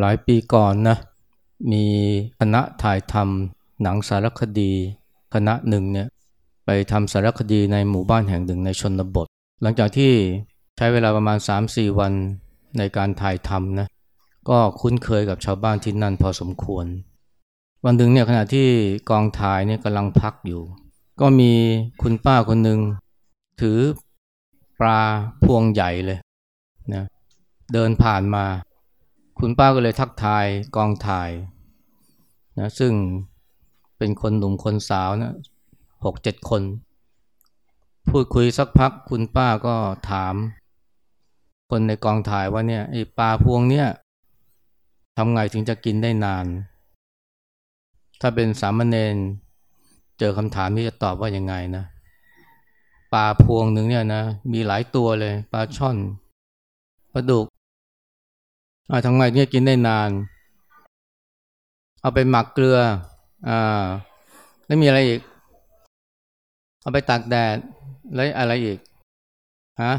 หลายปีก่อนนะมีคณะถ่ายทำหนังสารคดี คณะหนึ่งเนี่ยไปทำสารคดีในหมู่บ้านแห่งหนึ่งในชนบท หลังจากที่ใช้เวลาประมาณ 3-4 วันในการถ่ายทำนะก็คุ้นเคยกับชาวบ้านที่นั่นพอสมควร วันหนึ่งเนี่ยขณะที่กองถ่ายเนี่ยกำลังพักอยู่ ก็มีคุณป้าคนหนึ่งถือปลาพวงใหญ่เลยนะเดินผ่านมา คุณป้าก็เลยทักทายกองถ่ายนะซึ่งเป็นคนหนุ่มคนสาวนะหกเจ็ดคน พูดคุยสักพักคุณป้าก็ถาม คนในกองถ่ายว่าเนี่ยไอ้ปลาพวงเนี่ยทำไงถึงจะกินได้นาน ถ้าเป็นสามเณรเจอคำถามนี้จะตอบว่ายังไงนะปลาพวงหนึ่งเนี่ยนะมีหลายตัวเลยปลาช่อนปลาดุก อาทำไงเนี่ยกินได้นาน เอาไปหมักเกลืออ่าแล้วมีอะไรอีก เอาไปตากแดดแล้วอะไรอีกฮะ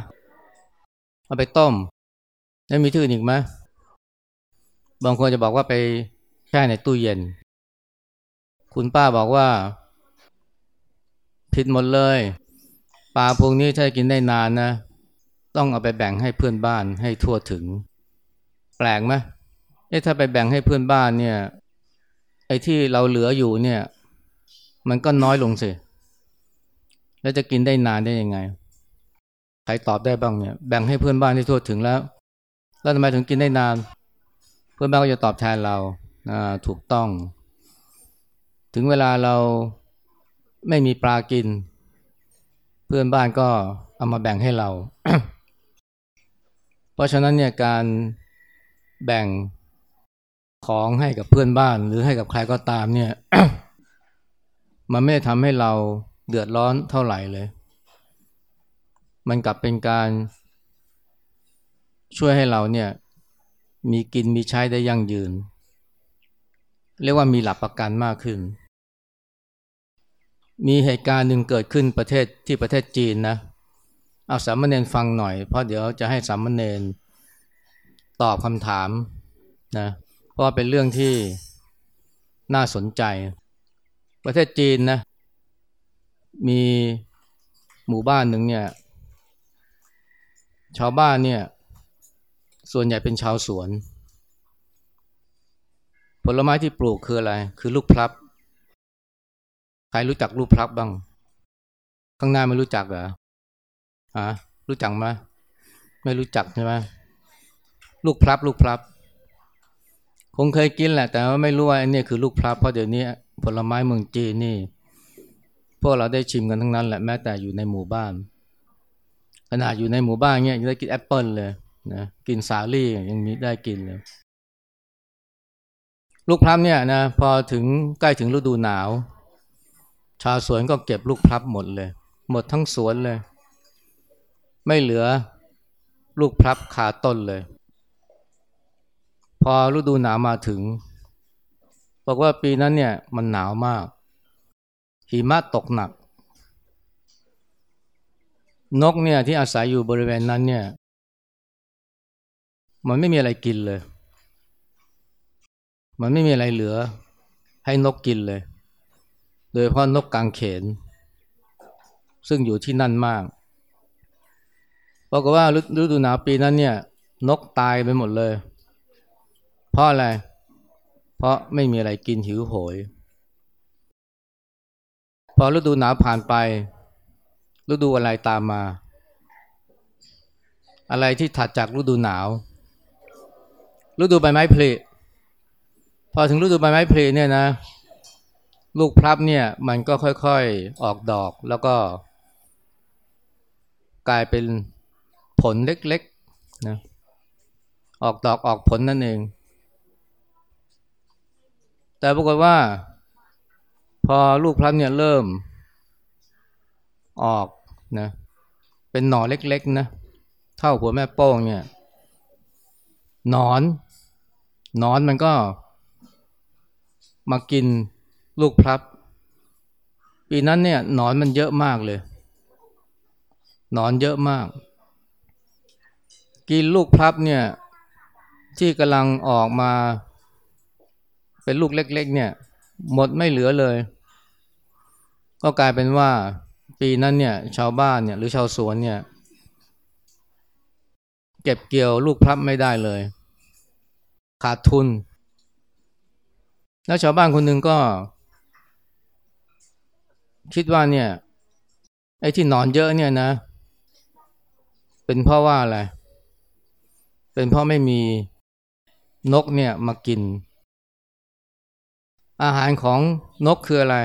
เอาไปต้ม แล้วมีที่อื่นอีกไหมบางคนจะบอกว่าไปแช่ในตู้เย็น คุณป้าบอกว่า ผิดหมดเลยปลาพวกนี้ถ้ากินได้นานนะ ต้องเอาไปแบ่งให้เพื่อนบ้านให้ทั่วถึง ลกไหมเอ๊ะถ้าไปแบ่งให้เพื่อนบ้านเนี่ย ไอ้ที่เราเหลืออยู่เนี่ย มันก็น้อยลงสิ แล้วจะกินได้นานได้ยังไง ใครตอบได้บ้างเนี่ย แบ่งให้เพื่อนบ้านที่ทั่วถึงแล้ว แล้วทำไมถึงกินได้นาน เพื่อนบ้านก็จะตอบแทนเราอ่าถูกต้อง ถึงเวลาเราไม่มีปลากิน เพื่อนบ้านก็เอามาแบ่งให้เรา เพราะฉะนั้นเนี่ยการ แบ่งของให้กับเพื่อนบ้านหรือให้กับใครก็ตามเนี่ย มันไม่ได้ทำให้เราเดือดร้อนเท่าไหร่เลย มันกลับเป็นการช่วยให้เราเนี่ยมีกินมีใช้ได้ยั่งยืน เรียกว่ามีหลักประกันมากขึ้น มีเหตุการณ์หนึ่งเกิดขึ้นประเทศที่ประเทศจีนนะ เอาสามเณรฟังหน่อยเพราะเดี๋ยวจะให้สามเณร ตอบคำถามนะเพราะเป็นเรื่องที่น่าสนใจ ประเทศจีนนะมีหมู่บ้านหนึ่งเนี่ย ชาวบ้านเนี่ย ส่วนใหญ่เป็นชาวสวน ผลไม้ที่ปลูกคืออะไร คือลูกพลับ ใครรู้จักรูปพลับบ้าง ข้างหน้าไม่รู้จักเหรอฮะรู้จักไหมไม่รู้จักใช่ไหม ลูกพลับ ลูกพลับ คงเคยกินแหละ แต่ว่าไม่รู้ว่าอันนี้คือลูกพลับ เพราะเดี๋ยวนี้ผลไม้เมืองจีนนี่ พวกเราได้ชิมกันทั้งนั้นแหละแม้แต่อยู่ในหมู่บ้าน ขนาดอยู่ในหมู่บ้านเนี่ยยังได้กินแอปเปิลเลยนะกินสาลี่ยังมีได้กินเลย ลูกพลับเนี่ยนะพอถึงใกล้ถึงฤดูหนาว ชาวสวนก็เก็บลูกพลับหมดเลย หมดทั้งสวนเลย ไม่เหลือลูกพลับคาต้นเลย พอฤดูหนาวมาถึง บอกว่าปีนั้นเนี่ยมันหนาวมาก หิมะตกหนัก นกเนี่ยที่อาศัยอยู่บริเวณนั้นเนี่ย มันไม่มีอะไรกินเลย มันไม่มีอะไรเหลือ ให้นกกินเลย โดยเพราะนกกางเขน ซึ่งอยู่ที่นั่นมากบอกว่าฤดูหนาวปีนั้นเนี่ย นกตายไปหมดเลย เพราะอะไร เพราะไม่มีอะไรกินหิวโหย พอฤดูหนาวผ่านไป ฤดูอะไรตามมา อะไรที่ถัดจากฤดูหนาว ฤดูใบไม้ผลิพอถึงฤดูใบไม้ผลิเนี่ยนะ ลูกพลับเนี่ยมันก็ค่อยๆออกดอกแล้วก็ กลายเป็นผลเล็กๆนะออกดอกออกผลนั่นเอง แต่ปรากฏว่า พอลูกพลับเนี่ยเริ่มออกนะเป็นหน่อเล็กๆนะเท่าหัวแม่โป้งเนี่ยนอนนอนมันก็มากินลูกพลับ ปีนั้นเนี่ยหนอนมันเยอะมากเลยหนอนเยอะมาก กินลูกพลับเนี่ยที่กำลังออกมา เป็นลูกเล็ก ๆ เนี่ย หมดไม่เหลือเลย ก็กลายเป็นว่าปีนั้นเนี่ย ชาวบ้านเนี่ย หรือชาวสวนเนี่ย เก็บเกี่ยวลูกพลับไม่ได้เลย ขาดทุน แล้วชาวบ้านคนหนึ่งก็ คิดว่าเนี่ย ไอ้ที่นอนเยอะเนี่ยนะ เป็นเพราะว่าอะไร เป็นเพราะไม่มีนกเนี่ยมากิน อาหารของนกคืออะไร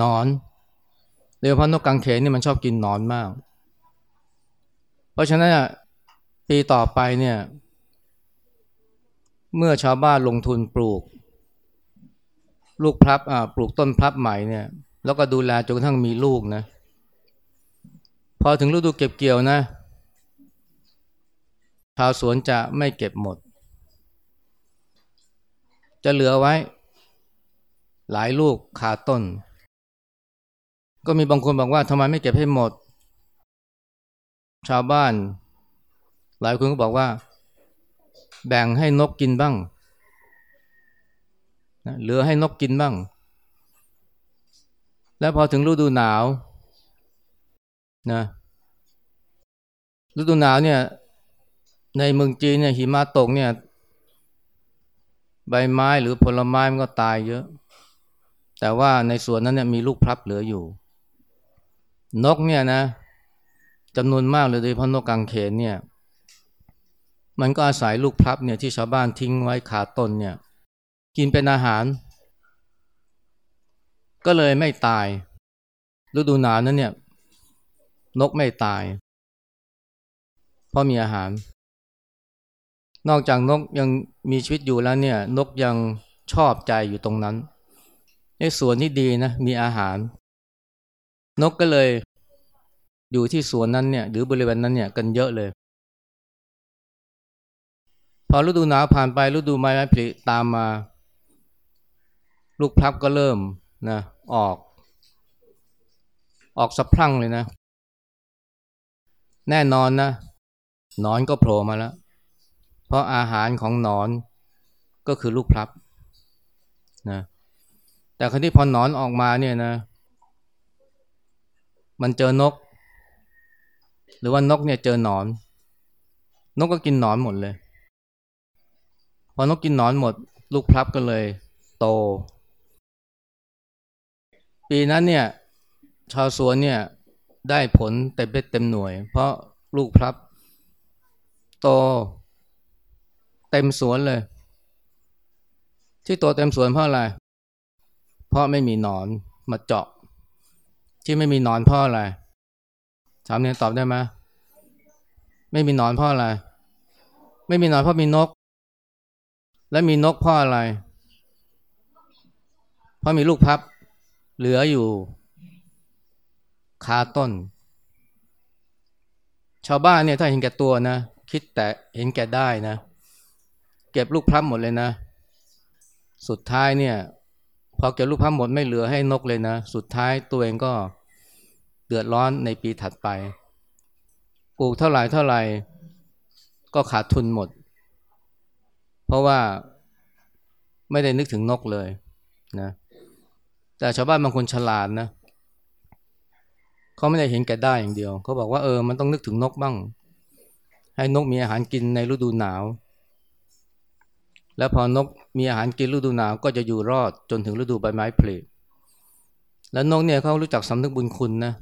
นอนโดยเฉพาะนกกังเขนนี่มันชอบกินนอนมาก เพราะฉะนั้นปีต่อไปเนี่ย เมื่อชาวบ้านลงทุนปลูก ลูกพลับอ่าปลูกต้นพลับใหม่เนี่ย แล้วก็ดูแลจนกระทั่งมีลูกนะ พอถึงฤดูเก็บเกี่ยวนะ ชาวสวนจะไม่เก็บหมด จะเหลือไว้ หลายลูกคาต้น ก็มีบางคนบอกว่าทำไมไม่เก็บให้หมด ชาวบ้าน หลายคนก็บอกว่า แบ่งให้นกกินบ้างเหลือให้นกกินบ้าง แล้วพอถึงฤดูหนาวนะฤดูหนาวเนี่ย ในเมืองจีนเนี่ยหิมะตกเนี่ย ใบไม้หรือผลไม้มันก็ตายเยอะ แต่ว่าในสวนนั้นเนี่ยมีลูกพลับเหลืออยู่ นกเนี่ยนะจำนวนมากเลยโดยเฉพาะนกกังเขนเนี่ย มันก็อาศัยลูกพลับเนี่ยที่ชาวบ้านทิ้งไว้ขาต้นเนี่ย กินเป็นอาหาร ก็เลยไม่ตาย ฤดูหนาวนั้นเนี่ย นกไม่ตาย เพราะมีอาหาร นอกจากนกยังมีชีวิตอยู่แล้วเนี่ย นกยังชอบใจอยู่ตรงนั้น ในสวนที่ดีนะมีอาหาร นกก็เลยอยู่ที่สวนนั้นเนี่ย หรือบริเวณนั้นเนี่ยกันเยอะเลย พอฤดูหนาวผ่านไปฤดูไม้ผลิตามมา ลูกพลับก็เริ่มนะออก ออกสะพรั่งเลยนะ แน่นอนนะนอนก็โผล่มาแล้ว เพราะอาหารของนอนก็คือลูกพลับนะ แต่ครั้ที่พอหนอนออกมาเนี่ยนะ มันเจอนก หรือว่านกเนี่ยเจอหนอน นกก็กินหนอนหมดเลย พอนกกินหนอนหมด ลูกพลับก็เลย โต ปีนั้นเนี่ย ชาวสวนเนี่ยได้ผลเต็มเบ็ดเต็มหน่วย เพราะลูกพลับ โต เต็มสวนเลย ที่โตเต็มสวนเพราะอะไร เพราะไม่มีหนอนมาเจาะ ที่ไม่มีหนอนเพราะอะไรถามเนี่ยตอบได้ไหมไม่มีหนอนเพราะอะไร ไม่มีหนอนเพราะมีนก และมีนกเพราะอะไร เพราะมีลูกพับ เหลืออยู่คาต้น ชาวบ้านเนี่ยถ้าเห็นแก่ตัวนะ คิดแต่เห็นแก่ได้นะ เก็บลูกพลับหมดเลยนะ สุดท้ายเนี่ย พอเก็บลูกพลับหมดไม่เหลือให้นกเลยนะ สุดท้ายตัวเองก็เดือดร้อนในปีถัดไป ปลูกเท่าไหร่เท่าไหร่ก็ขาดทุนหมด เพราะว่าไม่ได้นึกถึงนกเลยนะแต่ชาวบ้านบางคนฉลาดนะเขาไม่ได้เห็นแก่ได้อย่างเดียว เขาบอกว่าเออมันต้องนึกถึงนกบ้าง ให้นกมีอาหารกินในฤดูหนาว แล้วพอนกมีอาหารกินฤดูหนาวก็จะอยู่รอดจนถึงฤดูใบไม้ผลิแล้วนกเนี่ยเขารู้จักสำนึกบุญคุณนะ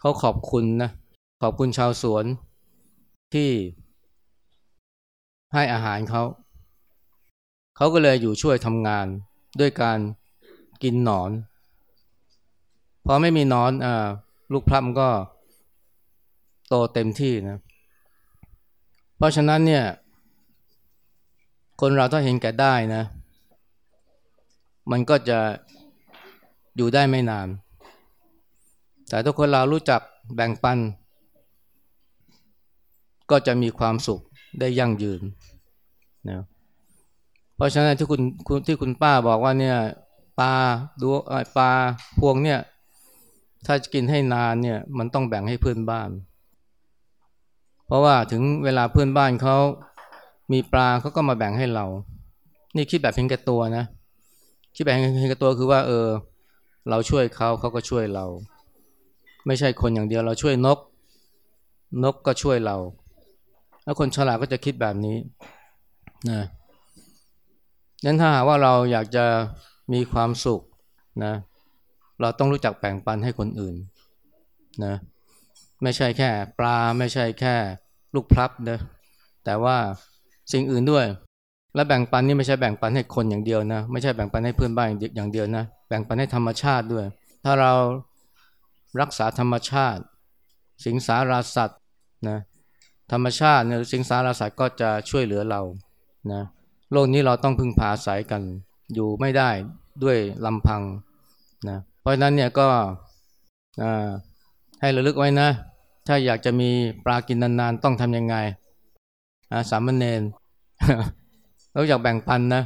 เขาขอบคุณนะขอบคุณชาวสวนที่ให้อาหารเขาเขาก็เลยอยู่ช่วยทำงานด้วยการกินหนอน พอไม่มีนอนอลูกพลัมก็โตเต็มที่นะ เพราะฉะนั้นเนี่ย คนเราถ้าเห็นแก่ได้นะ มันก็จะอยู่ได้ไม่นาน แต่ถ้าคนเรารู้จักแบ่งปัน ก็จะมีความสุขได้ยั่งยืนนะเพราะฉะนั้นที่คุณที่คุณป้าบอกว่าเนี่ยปลาดูปลาพวงเนี่ย ถ้าจะกินให้นานเนี่ย มันต้องแบ่งให้เพื่อนบ้าน เพราะว่าถึงเวลาเพื่อนบ้านเขา มีปลาเขาก็มาแบ่งให้เรา นี่คิดแบบเพียงแก่ตัวนะ คิดแบบเพียงแก่ตัวคือว่า เออ เราช่วยเขาเขาก็ช่วยเรา ไม่ใช่คนอย่างเดียวเราช่วยนก นกก็ช่วยเรา แล้วคนฉลาดก็จะคิดแบบนี้นะนั้นถ้าหากว่าเราอยากจะมีความสุขนะ เราต้องรู้จักแบ่งปันให้คนอื่นนะไม่ใช่แค่ปลาไม่ใช่แค่ลูกพลับนะแต่ว่า สิ่งอื่นด้วย และแบ่งปันนี่ไม่ใช่แบ่งปันให้คนอย่างเดียวนะ ไม่ใช่แบ่งปันให้เพื่อนบ้านอย่างเดียวนะ แบ่งปันให้ธรรมชาติด้วย ถ้าเรารักษาธรรมชาติ สิงสาราสัตว์นะธรรมชาติเนี่ยสิงสาราสัตว์ก็จะช่วยเหลือเรานะโลกนี้เราต้องพึ่งพาอาศัยกันอยู่ไม่ได้ด้วยลำพังนะเพราะฉะนั้นเนี่ยก็ให้ระลึกไว้นะ ถ้าอยากจะมีปลากินนานๆ ต้องทำยังไงสามเณร เราอยากแบ่งปันนะ